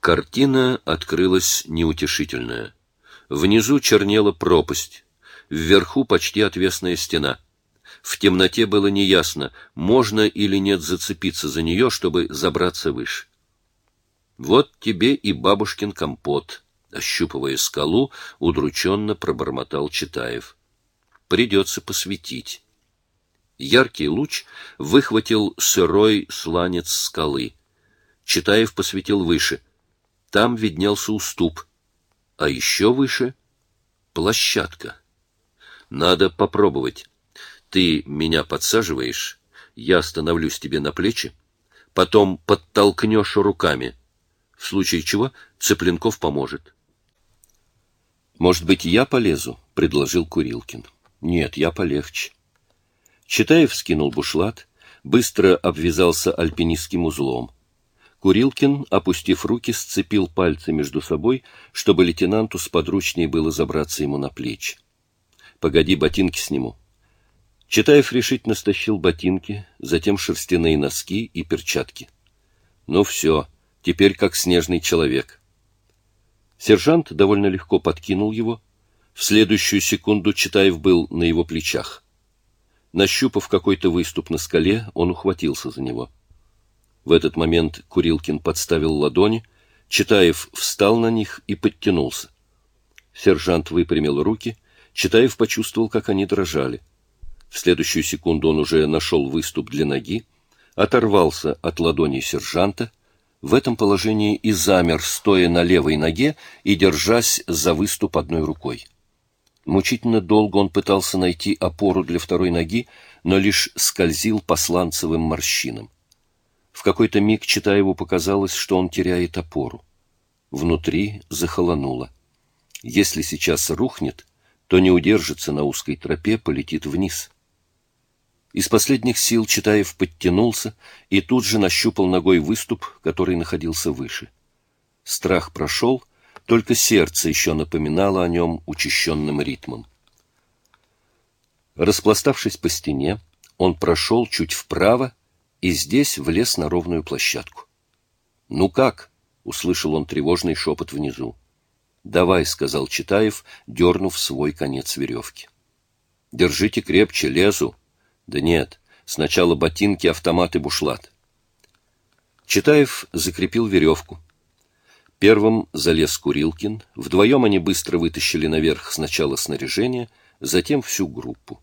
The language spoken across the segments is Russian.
Картина открылась неутешительная. Внизу чернела пропасть, вверху почти отвесная стена. В темноте было неясно, можно или нет зацепиться за нее, чтобы забраться выше. Вот тебе и бабушкин компот, ощупывая скалу, удрученно пробормотал Читаев. Придется посветить. Яркий луч выхватил сырой сланец скалы. Читаев посветил выше. Там виднелся уступ, а еще выше — площадка. Надо попробовать. Ты меня подсаживаешь, я становлюсь тебе на плечи, потом подтолкнешь руками. В случае чего Цыпленков поможет. Может быть, я полезу, предложил Курилкин. Нет, я полегче. Читаев скинул бушлат, быстро обвязался альпинистским узлом. Курилкин, опустив руки, сцепил пальцы между собой, чтобы лейтенанту сподручнее было забраться ему на плечи. «Погоди, ботинки сниму». Читаев решительно стащил ботинки, затем шерстяные носки и перчатки. «Ну все, теперь как снежный человек». Сержант довольно легко подкинул его. В следующую секунду Читаев был на его плечах. Нащупав какой-то выступ на скале, он ухватился за него. В этот момент Курилкин подставил ладони, Читаев встал на них и подтянулся. Сержант выпрямил руки, Читаев почувствовал, как они дрожали. В следующую секунду он уже нашел выступ для ноги, оторвался от ладони сержанта, в этом положении и замер, стоя на левой ноге и держась за выступ одной рукой. Мучительно долго он пытался найти опору для второй ноги, но лишь скользил по сланцевым морщинам. В какой-то миг Читаеву показалось, что он теряет опору. Внутри захолонуло. Если сейчас рухнет, то не удержится на узкой тропе, полетит вниз. Из последних сил Читаев подтянулся и тут же нащупал ногой выступ, который находился выше. Страх прошел, только сердце еще напоминало о нем учащенным ритмом. Распластавшись по стене, он прошел чуть вправо и здесь влез на ровную площадку. «Ну как?» — услышал он тревожный шепот внизу. «Давай», — сказал Читаев, дернув свой конец веревки. «Держите крепче, лезу». «Да нет, сначала ботинки, автомат и бушлат». Читаев закрепил веревку. Первым залез Курилкин, вдвоем они быстро вытащили наверх сначала снаряжение, затем всю группу.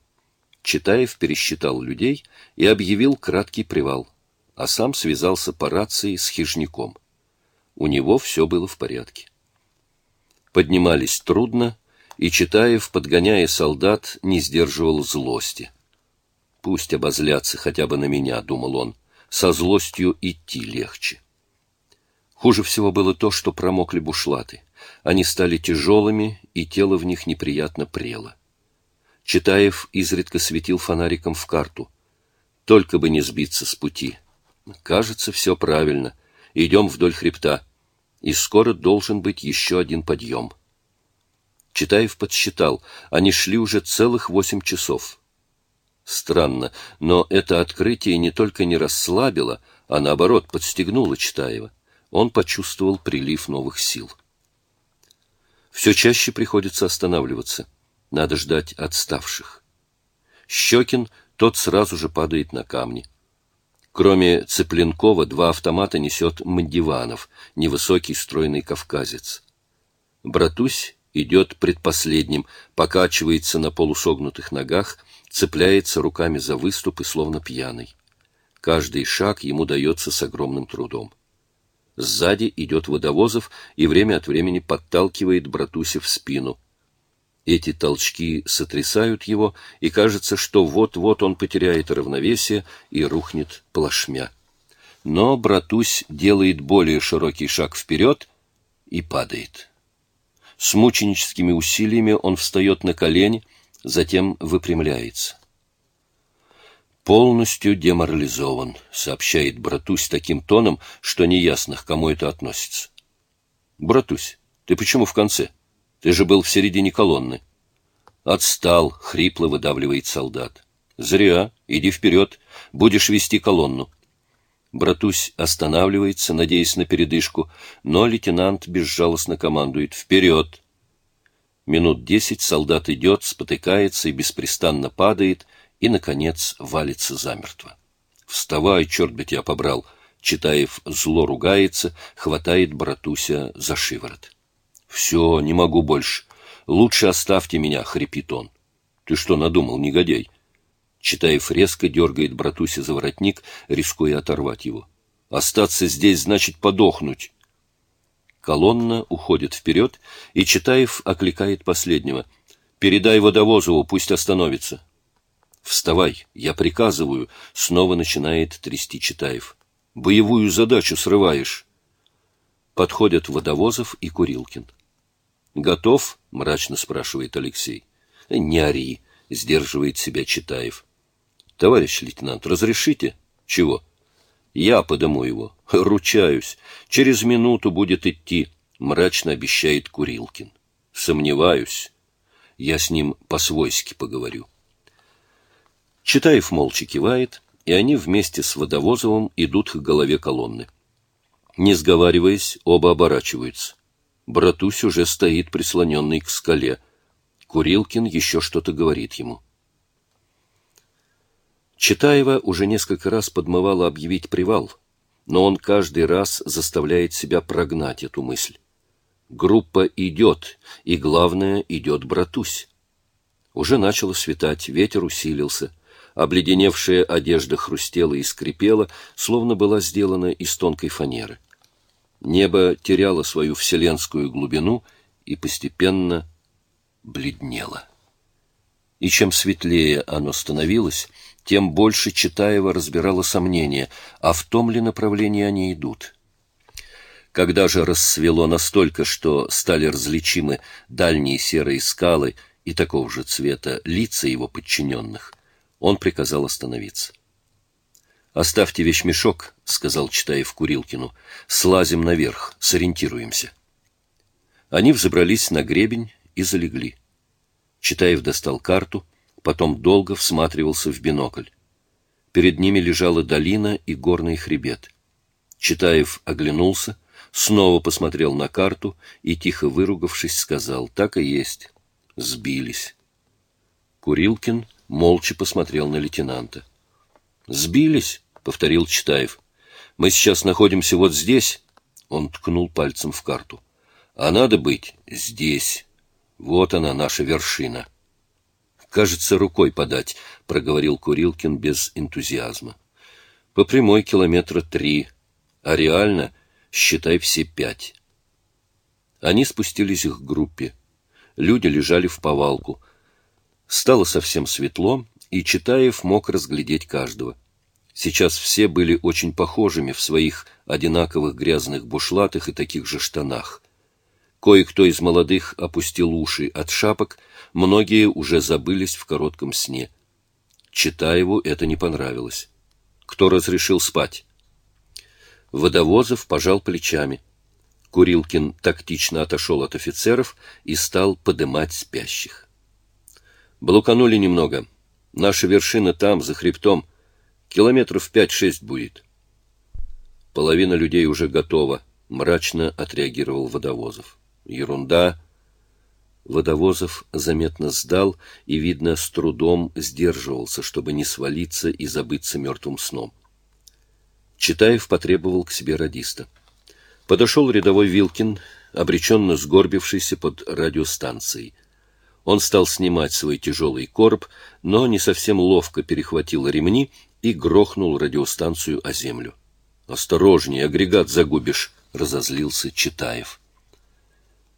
Читаев пересчитал людей и объявил краткий привал, а сам связался по рации с хижняком. У него все было в порядке. Поднимались трудно, и Читаев, подгоняя солдат, не сдерживал злости. «Пусть обозлятся хотя бы на меня», — думал он, — «со злостью идти легче». Хуже всего было то, что промокли бушлаты. Они стали тяжелыми, и тело в них неприятно прело. Читаев изредка светил фонариком в карту. Только бы не сбиться с пути. Кажется, все правильно. Идем вдоль хребта. И скоро должен быть еще один подъем. Читаев подсчитал. Они шли уже целых восемь часов. Странно, но это открытие не только не расслабило, а наоборот подстегнуло Читаева он почувствовал прилив новых сил. Все чаще приходится останавливаться. Надо ждать отставших. Щекин, тот сразу же падает на камни. Кроме Цыпленкова, два автомата несет Мандиванов, невысокий стройный кавказец. Братусь идет предпоследним, покачивается на полусогнутых ногах, цепляется руками за выступ и словно пьяный. Каждый шаг ему дается с огромным трудом. Сзади идет Водовозов и время от времени подталкивает Братуся в спину. Эти толчки сотрясают его, и кажется, что вот-вот он потеряет равновесие и рухнет плашмя. Но Братусь делает более широкий шаг вперед и падает. С мученическими усилиями он встает на колени, затем выпрямляется полностью деморализован, сообщает Братусь таким тоном, что неясно, к кому это относится. Братусь, ты почему в конце? Ты же был в середине колонны. Отстал, хрипло выдавливает солдат. Зря, иди вперед, будешь вести колонну. Братусь останавливается, надеясь на передышку, но лейтенант безжалостно командует «Вперед!». Минут десять солдат идет, спотыкается и беспрестанно падает, и, наконец, валится замертво. «Вставай, черт бы тебя побрал!» Читаев зло ругается, хватает братуся за шиворот. «Все, не могу больше. Лучше оставьте меня», — хрипит он. «Ты что надумал, негодяй?» Читаев резко дергает братуся за воротник, рискуя оторвать его. «Остаться здесь значит подохнуть». Колонна уходит вперед, и Читаев окликает последнего. «Передай водовозову, пусть остановится». «Вставай, я приказываю», — снова начинает трясти Читаев. «Боевую задачу срываешь». Подходят Водовозов и Курилкин. «Готов?» — мрачно спрашивает Алексей. «Не ори», — сдерживает себя Читаев. «Товарищ лейтенант, разрешите?» «Чего?» «Я подыму его. Ручаюсь. Через минуту будет идти», — мрачно обещает Курилкин. «Сомневаюсь. Я с ним по-свойски поговорю». Читаев молча кивает, и они вместе с Водовозовым идут к голове колонны. Не сговариваясь, оба оборачиваются. Братусь уже стоит прислоненный к скале. Курилкин еще что-то говорит ему. Читаева уже несколько раз подмывала объявить привал, но он каждый раз заставляет себя прогнать эту мысль. Группа идет, и, главное, идет братусь. Уже начало светать, ветер усилился. Обледеневшая одежда хрустела и скрипела, словно была сделана из тонкой фанеры. Небо теряло свою вселенскую глубину и постепенно бледнело. И чем светлее оно становилось, тем больше Читаева разбирала сомнения, а в том ли направлении они идут. Когда же рассвело настолько, что стали различимы дальние серые скалы и такого же цвета лица его подчиненных, он приказал остановиться. «Оставьте вещмешок», — сказал Читаев Курилкину, — «слазим наверх, сориентируемся». Они взобрались на гребень и залегли. Читаев достал карту — потом долго всматривался в бинокль. Перед ними лежала долина и горный хребет. Читаев оглянулся, снова посмотрел на карту и, тихо выругавшись, сказал, так и есть, сбились. Курилкин молча посмотрел на лейтенанта. «Сбились?» — повторил Читаев. «Мы сейчас находимся вот здесь». Он ткнул пальцем в карту. «А надо быть здесь. Вот она, наша вершина». Кажется, рукой подать, — проговорил Курилкин без энтузиазма. По прямой километра три, а реально, считай, все пять. Они спустились к группе. Люди лежали в повалку. Стало совсем светло, и Читаев мог разглядеть каждого. Сейчас все были очень похожими в своих одинаковых грязных бушлатах и таких же штанах. Кое-кто из молодых опустил уши от шапок, многие уже забылись в коротком сне. Читаеву это не понравилось. Кто разрешил спать? Водовозов пожал плечами. Курилкин тактично отошел от офицеров и стал подымать спящих. Блуканули немного. Наша вершина там, за хребтом. Километров пять-шесть будет. Половина людей уже готова, — мрачно отреагировал Водовозов. Ерунда. Водовозов заметно сдал и, видно, с трудом сдерживался, чтобы не свалиться и забыться мертвым сном. Читаев потребовал к себе радиста. Подошел рядовой Вилкин, обреченно сгорбившийся под радиостанцией. Он стал снимать свой тяжелый короб, но не совсем ловко перехватил ремни и грохнул радиостанцию о землю. «Осторожнее, агрегат загубишь!» — разозлился Читаев.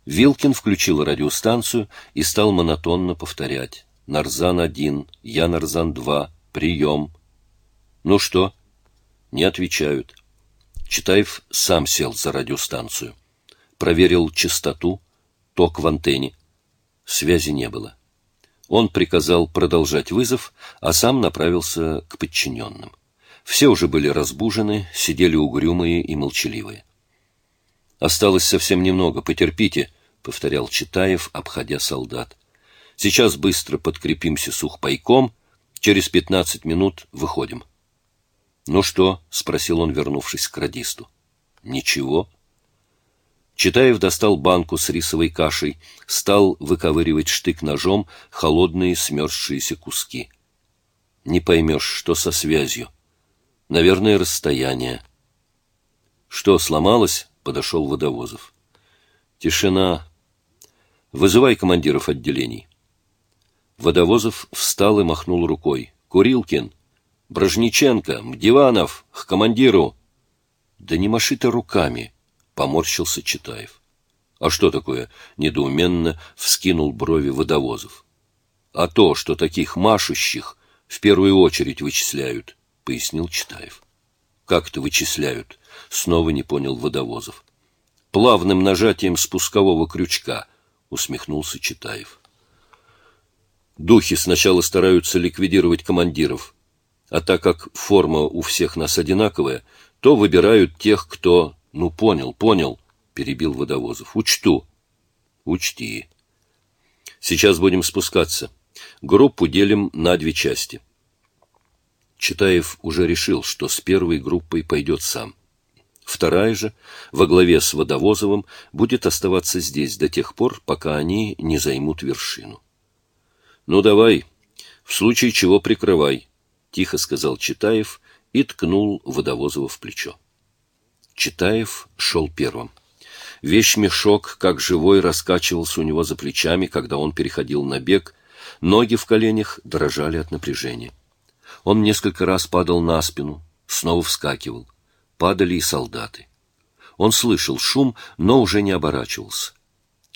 Вилкин включил радиостанцию и стал монотонно повторять. «Нарзан-1, я Нарзан-2, прием». «Ну что?» Не отвечают. Читаев сам сел за радиостанцию. Проверил частоту, ток в антенне. Связи не было. Он приказал продолжать вызов, а сам направился к подчиненным. Все уже были разбужены, сидели угрюмые и молчаливые. «Осталось совсем немного, потерпите», — повторял Читаев, обходя солдат. «Сейчас быстро подкрепимся сухпайком, через пятнадцать минут выходим». «Ну что?» — спросил он, вернувшись к радисту. «Ничего». Читаев достал банку с рисовой кашей, стал выковыривать штык-ножом холодные смерзшиеся куски. Не поймешь, что со связью. Наверное, расстояние. Что, сломалось? Подошел Водовозов. Тишина. Вызывай командиров отделений. Водовозов встал и махнул рукой. Курилкин, Брожниченко, Мдиванов, к командиру. Да не маши ты руками, поморщился Читаев. А что такое? недоуменно вскинул брови Водовозов. А то, что таких машущих в первую очередь вычисляют, пояснил Читаев. Как это вычисляют? Снова не понял Водовозов. Плавным нажатием спускового крючка, усмехнулся Читаев. Духи сначала стараются ликвидировать командиров, а так как форма у всех нас одинаковая, то выбирают тех, кто... Ну, понял, понял, перебил Водовозов. Учту. Учти. Сейчас будем спускаться. Группу делим на две части. Читаев уже решил, что с первой группой пойдет сам. Вторая же, во главе с Водовозовым, будет оставаться здесь до тех пор, пока они не займут вершину. «Ну давай, в случае чего прикрывай», — тихо сказал Читаев и ткнул Водовозова в плечо. Читаев шел первым. Вещмешок, как живой, раскачивался у него за плечами, когда он переходил на бег, ноги в коленях дрожали от напряжения. Он несколько раз падал на спину, снова вскакивал. Падали и солдаты. Он слышал шум, но уже не оборачивался.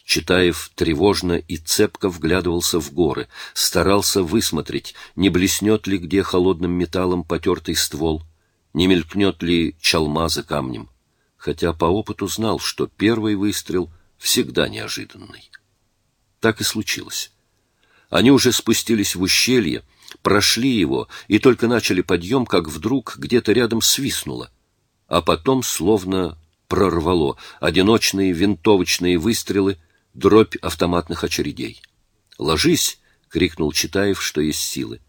Читаев тревожно и цепко вглядывался в горы, старался высмотреть, не блеснет ли где холодным металлом потертый ствол, не мелькнет ли чалма за камнем, хотя по опыту знал, что первый выстрел всегда неожиданный. Так и случилось. Они уже спустились в ущелье, прошли его и только начали подъем, как вдруг где-то рядом свистнуло, а потом словно прорвало одиночные винтовочные выстрелы — дробь автоматных очередей. «Ложись!» — крикнул Читаев, что есть силы.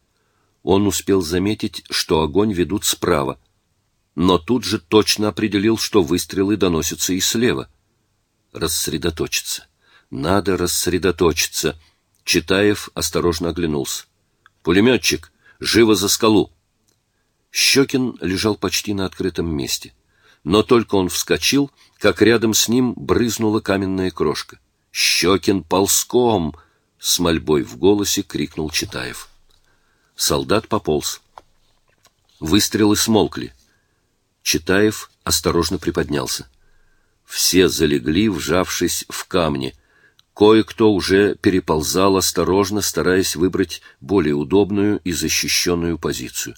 Он успел заметить, что огонь ведут справа, но тут же точно определил, что выстрелы доносятся и слева. Рассредоточиться. Надо рассредоточиться. Читаев осторожно оглянулся. «Пулеметчик! Живо за скалу!» Щекин лежал почти на открытом месте. Но только он вскочил, как рядом с ним брызнула каменная крошка. Щекин ползком! — с мольбой в голосе крикнул Читаев. Солдат пополз. Выстрелы смолкли. Читаев осторожно приподнялся. Все залегли, вжавшись в камни. Кое-кто уже переползал осторожно, стараясь выбрать более удобную и защищенную позицию.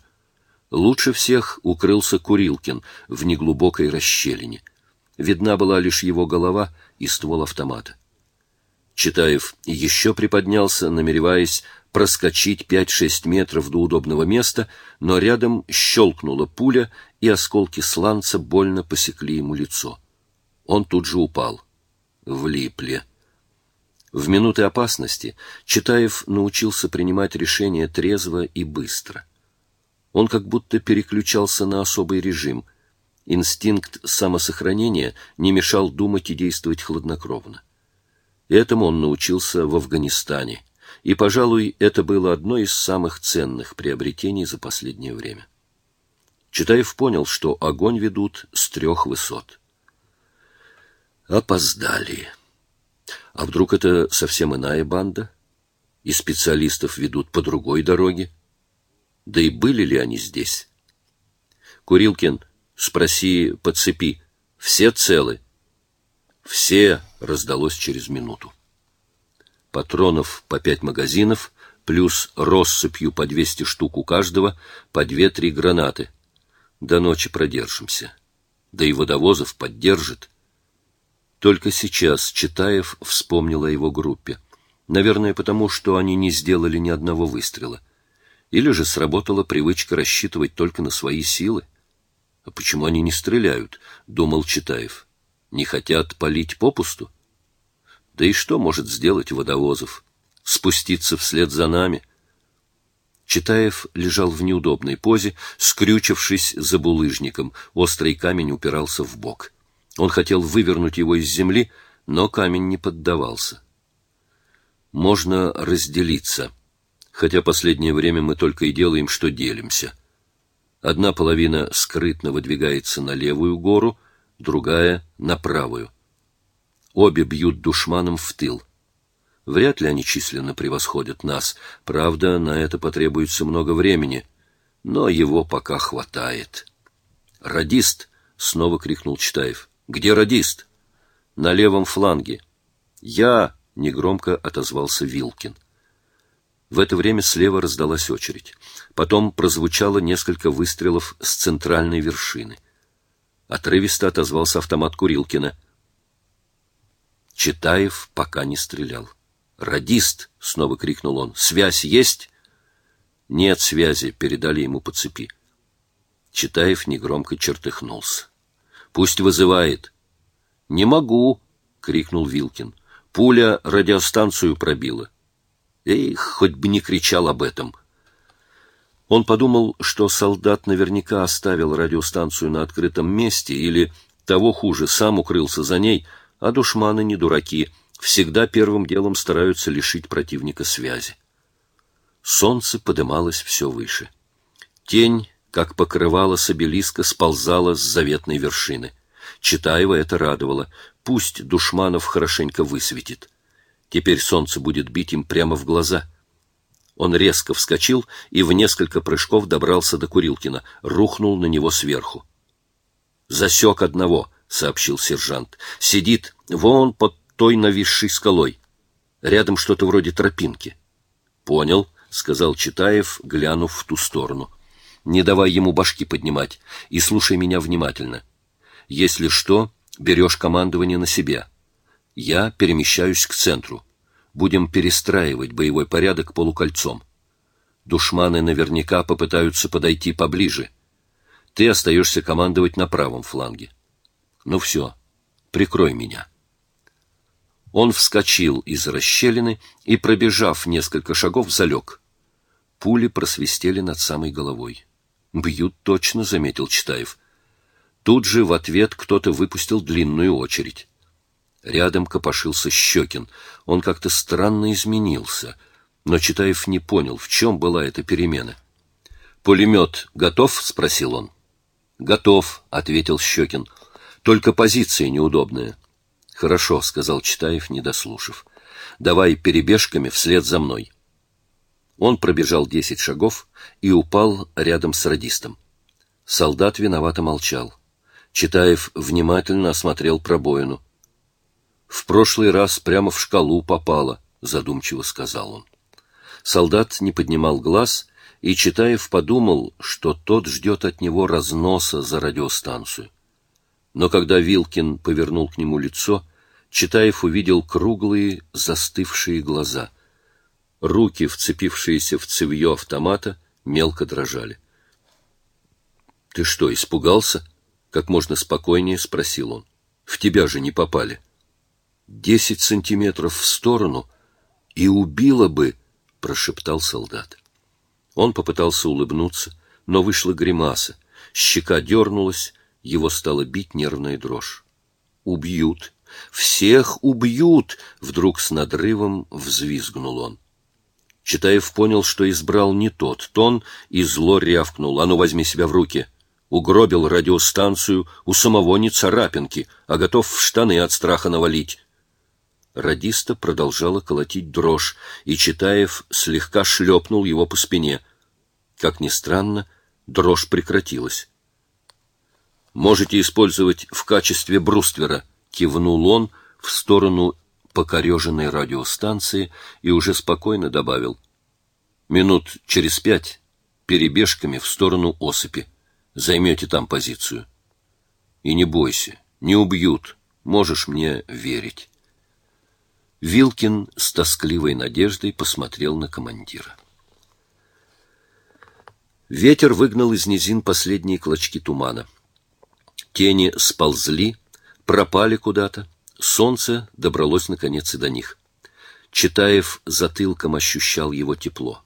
Лучше всех укрылся Курилкин в неглубокой расщелине. Видна была лишь его голова и ствол автомата. Читаев еще приподнялся, намереваясь проскочить пять-шесть метров до удобного места, но рядом щелкнула пуля, и осколки сланца больно посекли ему лицо. Он тут же упал. Влипли. В минуты опасности Читаев научился принимать решения трезво и быстро. Он как будто переключался на особый режим. Инстинкт самосохранения не мешал думать и действовать хладнокровно. Этому он научился в Афганистане, и, пожалуй, это было одно из самых ценных приобретений за последнее время. Читаев понял, что огонь ведут с трех высот. Опоздали. А вдруг это совсем иная банда? И специалистов ведут по другой дороге? Да и были ли они здесь? Курилкин, спроси по цепи. Все целы? Все раздалось через минуту. Патронов по пять магазинов, плюс россыпью по двести штук у каждого, по две-три гранаты. До ночи продержимся. Да и водовозов поддержит. Только сейчас Читаев вспомнил о его группе. Наверное, потому что они не сделали ни одного выстрела. Или же сработала привычка рассчитывать только на свои силы. А почему они не стреляют? думал Читаев. Не хотят палить попусту? Да и что может сделать Водовозов? Спуститься вслед за нами? Читаев лежал в неудобной позе, скрючившись за булыжником, острый камень упирался в бок. Он хотел вывернуть его из земли, но камень не поддавался. Можно разделиться, хотя последнее время мы только и делаем, что делимся. Одна половина скрытно выдвигается на левую гору, другая — на правую. Обе бьют душманом в тыл. Вряд ли они численно превосходят нас. Правда, на это потребуется много времени, но его пока хватает. «Радист!» — снова крикнул Читаев. «Где радист?» «На левом фланге». «Я!» — негромко отозвался Вилкин. В это время слева раздалась очередь. Потом прозвучало несколько выстрелов с центральной вершины. Отрывисто отозвался автомат Курилкина. Читаев пока не стрелял. «Радист!» — снова крикнул он. «Связь есть?» «Нет связи», — передали ему по цепи. Читаев негромко чертыхнулся. «Пусть вызывает». «Не могу!» — крикнул Вилкин. «Пуля радиостанцию пробила». Эх, хоть бы не кричал об этом. Он подумал, что солдат наверняка оставил радиостанцию на открытом месте или, того хуже, сам укрылся за ней, а душманы не дураки — всегда первым делом стараются лишить противника связи. Солнце подымалось все выше. Тень, как покрывало с обелиска, сползала с заветной вершины. Читаева это радовало. Пусть Душманов хорошенько высветит. Теперь солнце будет бить им прямо в глаза. Он резко вскочил и в несколько прыжков добрался до Курилкина, рухнул на него сверху. «Засек одного», — сообщил сержант. «Сидит вон под той нависшей скалой. Рядом что-то вроде тропинки. Понял, сказал Читаев, глянув в ту сторону. Не давай ему башки поднимать и слушай меня внимательно. Если что, берешь командование на себя. Я перемещаюсь к центру. Будем перестраивать боевой порядок полукольцом. Душманы наверняка попытаются подойти поближе. Ты остаешься командовать на правом фланге. Ну все, прикрой меня. Он вскочил из расщелины и, пробежав несколько шагов, залег. Пули просвистели над самой головой. «Бьют точно», — заметил Читаев. Тут же в ответ кто-то выпустил длинную очередь. Рядом копошился Щекин. Он как-то странно изменился, но Читаев не понял, в чем была эта перемена. «Пулемет готов?» — спросил он. «Готов», — ответил Щекин. «Только позиция неудобная». Хорошо, сказал Читаев, не дослушав. Давай перебежками вслед за мной. Он пробежал десять шагов и упал рядом с радистом. Солдат виновато молчал. Читаев внимательно осмотрел пробоину. В прошлый раз прямо в шкалу попало, задумчиво сказал он. Солдат не поднимал глаз, и Читаев подумал, что тот ждет от него разноса за радиостанцию. Но когда Вилкин повернул к нему лицо, Читаев увидел круглые застывшие глаза. Руки, вцепившиеся в цевьё автомата, мелко дрожали. — Ты что, испугался? — как можно спокойнее спросил он. — В тебя же не попали. — Десять сантиметров в сторону и убило бы, — прошептал солдат. Он попытался улыбнуться, но вышла гримаса. Щека дернулась, его стала бить нервная дрожь. «Убьют! Всех убьют!» — вдруг с надрывом взвизгнул он. Читаев понял, что избрал не тот тон, и зло рявкнул. «А ну, возьми себя в руки!» Угробил радиостанцию, у самого не царапинки, а готов в штаны от страха навалить. Радиста продолжала колотить дрожь, и Читаев слегка шлепнул его по спине. Как ни странно, дрожь прекратилась. Можете использовать в качестве бруствера, кивнул он в сторону покореженной радиостанции и уже спокойно добавил: минут через пять перебежками в сторону осыпи. Займете там позицию. И не бойся, не убьют. Можешь мне верить. Вилкин с тоскливой надеждой посмотрел на командира. Ветер выгнал из низин последние клочки тумана. Тени сползли, пропали куда-то. Солнце добралось наконец и до них. Читаев затылком ощущал его тепло.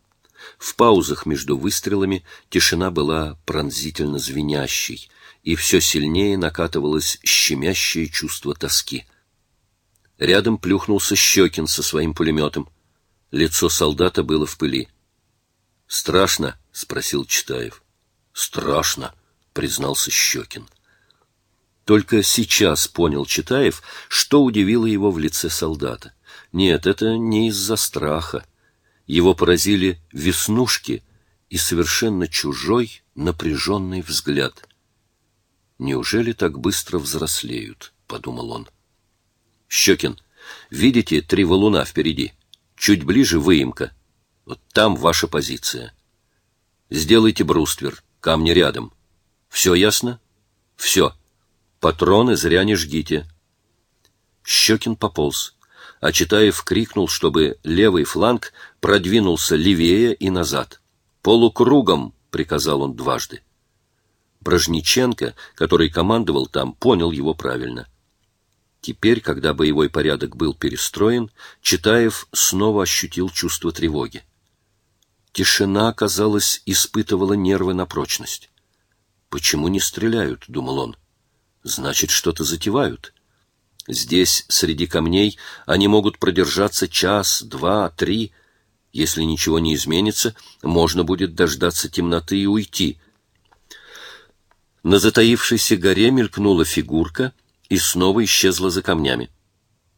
В паузах между выстрелами тишина была пронзительно звенящей, и все сильнее накатывалось щемящее чувство тоски. Рядом плюхнулся Щекин со своим пулеметом. Лицо солдата было в пыли. «Страшно?» — спросил Читаев. «Страшно», — признался Щекин. Только сейчас понял Читаев, что удивило его в лице солдата. Нет, это не из-за страха. Его поразили веснушки и совершенно чужой напряженный взгляд. «Неужели так быстро взрослеют?» — подумал он. «Щекин, видите три валуна впереди? Чуть ближе выемка. Вот там ваша позиция. Сделайте бруствер, камни рядом. Все ясно? Все. Патроны зря не жгите». Щекин пополз а Читаев крикнул, чтобы левый фланг продвинулся левее и назад. «Полукругом!» — приказал он дважды. Брожниченко, который командовал там, понял его правильно. Теперь, когда боевой порядок был перестроен, Читаев снова ощутил чувство тревоги. Тишина, казалось, испытывала нервы на прочность. «Почему не стреляют?» — думал он. «Значит, что-то затевают». Здесь, среди камней, они могут продержаться час, два, три. Если ничего не изменится, можно будет дождаться темноты и уйти. На затаившейся горе мелькнула фигурка и снова исчезла за камнями.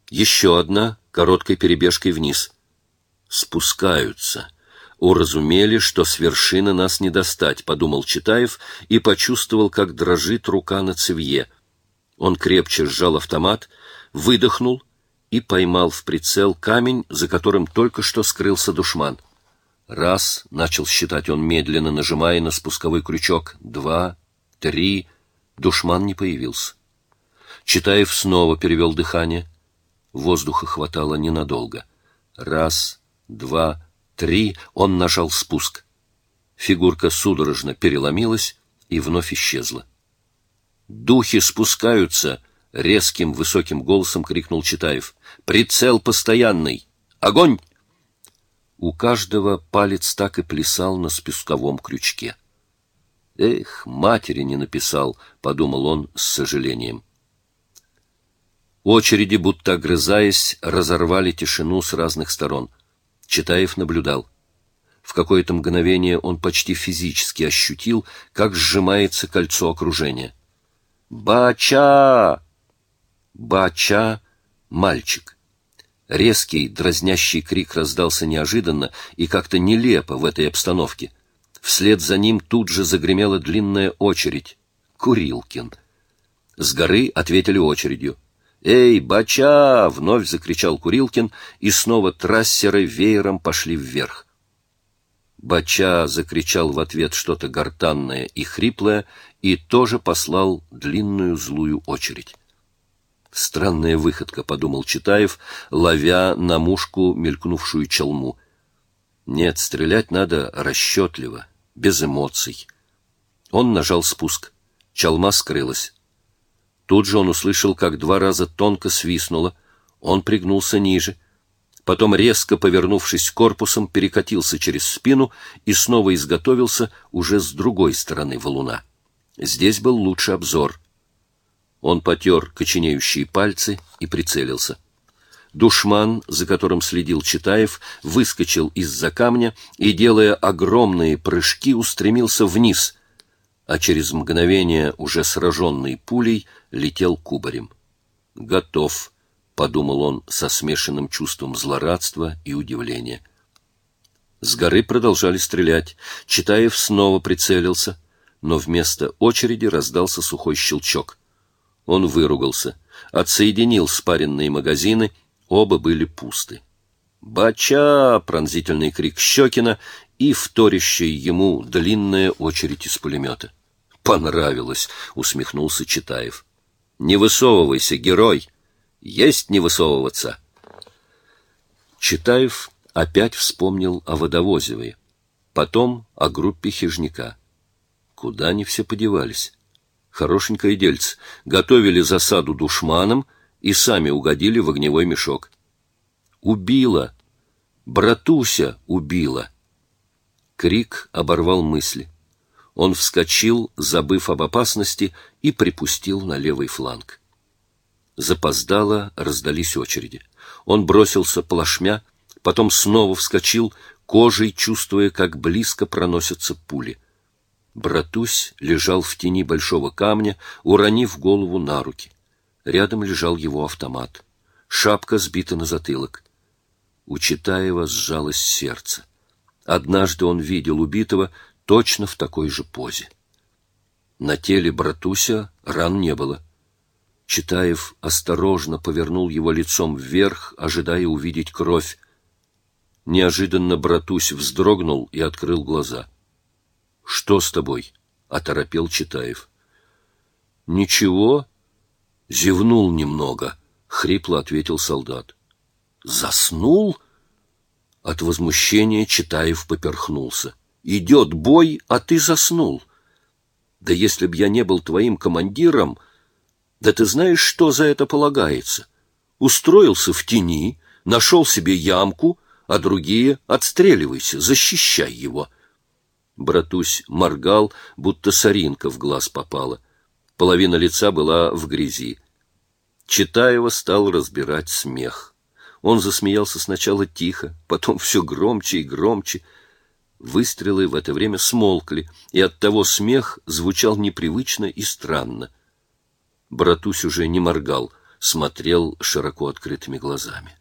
Еще одна, короткой перебежкой вниз. Спускаются. Уразумели, что с вершины нас не достать, подумал Читаев и почувствовал, как дрожит рука на цевье — он крепче сжал автомат, выдохнул и поймал в прицел камень, за которым только что скрылся душман. Раз, начал считать он медленно, нажимая на спусковой крючок. Два, три. Душман не появился. Читаев снова перевел дыхание. Воздуха хватало ненадолго. Раз, два, три. Он нажал спуск. Фигурка судорожно переломилась и вновь исчезла. Духи спускаются, резким высоким голосом крикнул Читаев. Прицел постоянный. Огонь! У каждого палец так и плясал на спусковом крючке. Эх, матери не написал, подумал он с сожалением. Очереди, будто огрызаясь, разорвали тишину с разных сторон. Читаев наблюдал. В какое-то мгновение он почти физически ощутил, как сжимается кольцо окружения. «Бача!» «Бача!» — мальчик. Резкий, дразнящий крик раздался неожиданно и как-то нелепо в этой обстановке. Вслед за ним тут же загремела длинная очередь. Курилкин. С горы ответили очередью. «Эй, бача!» — вновь закричал Курилкин, и снова трассеры веером пошли вверх. Бача закричал в ответ что-то гортанное и хриплое и тоже послал длинную злую очередь. Странная выходка, подумал Читаев, ловя на мушку мелькнувшую челму. Нет, стрелять надо расчетливо, без эмоций. Он нажал спуск. Чалма скрылась. Тут же он услышал, как два раза тонко свистнуло. Он пригнулся ниже — потом, резко повернувшись корпусом, перекатился через спину и снова изготовился уже с другой стороны валуна. Здесь был лучший обзор. Он потер коченеющие пальцы и прицелился. Душман, за которым следил Читаев, выскочил из-за камня и, делая огромные прыжки, устремился вниз, а через мгновение, уже сраженный пулей, летел кубарем. «Готов», — подумал он со смешанным чувством злорадства и удивления. С горы продолжали стрелять. Читаев снова прицелился, но вместо очереди раздался сухой щелчок. Он выругался, отсоединил спаренные магазины, оба были пусты. «Бача!» — пронзительный крик Щекина и вторящая ему длинная очередь из пулемета. «Понравилось!» — усмехнулся Читаев. «Не высовывайся, герой!» Есть не высовываться. Читаев опять вспомнил о Водовозевой, потом о группе хижника. Куда они все подевались? Хорошенькое дельце. Готовили засаду душманам и сами угодили в огневой мешок. Убила. Братуся убила. Крик оборвал мысли. Он вскочил, забыв об опасности, и припустил на левый фланг. Запоздало раздались очереди. Он бросился плашмя, потом снова вскочил, кожей чувствуя, как близко проносятся пули. Братусь лежал в тени большого камня, уронив голову на руки. Рядом лежал его автомат. Шапка сбита на затылок. У Читаева сжалось сердце. Однажды он видел убитого точно в такой же позе. На теле братуся ран не было. Читаев осторожно повернул его лицом вверх, ожидая увидеть кровь. Неожиданно братусь вздрогнул и открыл глаза. — Что с тобой? — оторопел Читаев. — Ничего. Зевнул немного, — хрипло ответил солдат. — Заснул? От возмущения Читаев поперхнулся. — Идет бой, а ты заснул. Да если б я не был твоим командиром... Да ты знаешь, что за это полагается? Устроился в тени, нашел себе ямку, а другие — отстреливайся, защищай его. Братусь моргал, будто соринка в глаз попала. Половина лица была в грязи. Читаева стал разбирать смех. Он засмеялся сначала тихо, потом все громче и громче. Выстрелы в это время смолкли, и оттого смех звучал непривычно и странно. Братусь уже не моргал, смотрел широко открытыми глазами.